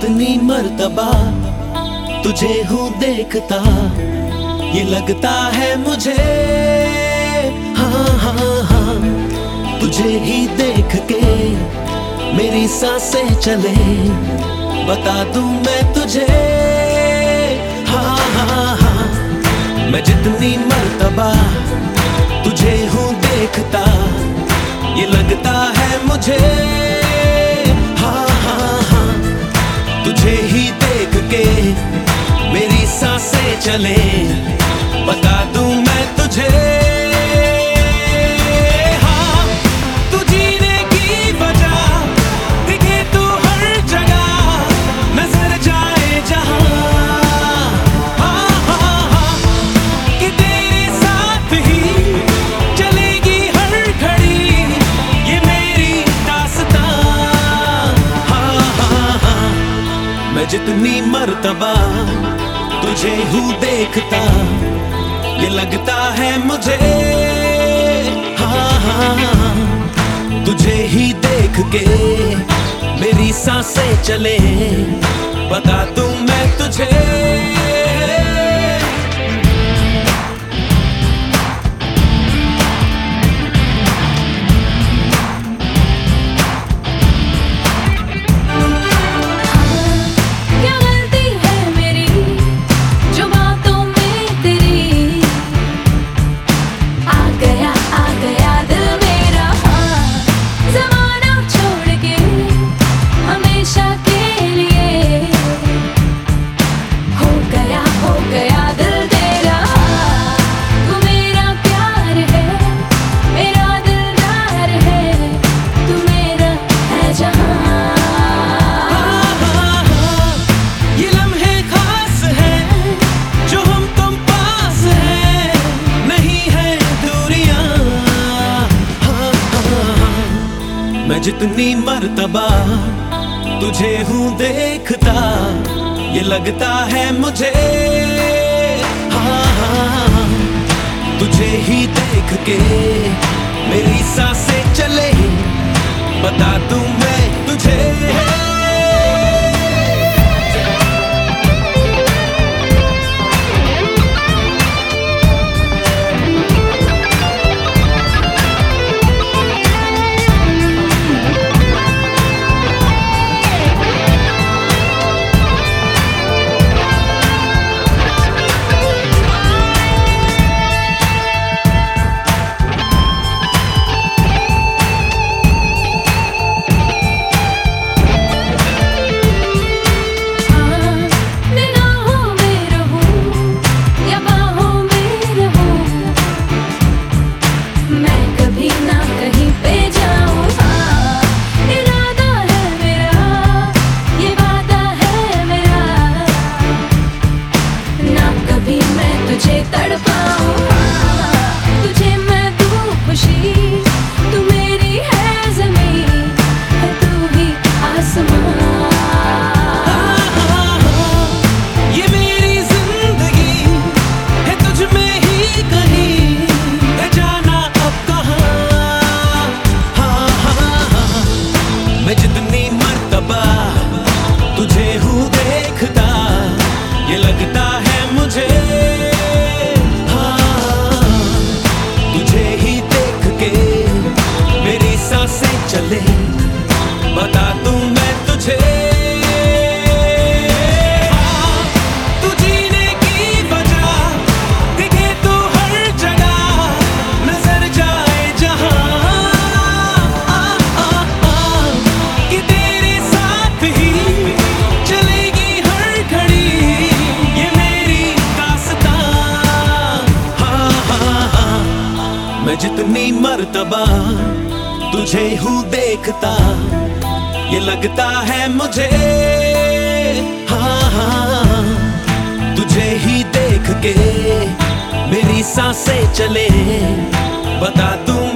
जितनी मर्तबा तुझे हूँ देखता। ये लगता है मुझे हाँ हाँ हाँ तुझे ही देख के मेरी साँसें चले। बता दूँ मैं तुझे हाँ हाँ हाँ मैं जितनी मर्तबा तुझे हूँ देखता। चले, बता दूँ मैं तुझे। हाँ तू जीने की दिखे तू हर जगह, नज़र जाए जहाँ। हाँ हाँ हाँ कि साथ ही चलेगी हर घड़ी, ये मेरी हाँ हाँ मैं जितनी मर्तबा तुझे हूँ देखता। ये लगता है मुझे। हाँ हाँ हाँ। तुझे ही देख के मेरी साँसें चले। बता तू मैं तुझे। जितनी मरतबा तुझे हूँ देखता, ये लगता है मुझे हाँ हाँ। तुझे ही देख के मेरी साँसें चले, बता दूँ मैं कभी ना कहीं पे जाऊँ। हाँ इरादा है मेरा, ये वादा है मेरा। ना कभी मैं तुझे तड़पाऊं मर्तबा तुझे हूँ देखता। ये लगता है मुझे। हाँ हाँ तुझे ही देख के मेरी साँसें चले। बता दूँ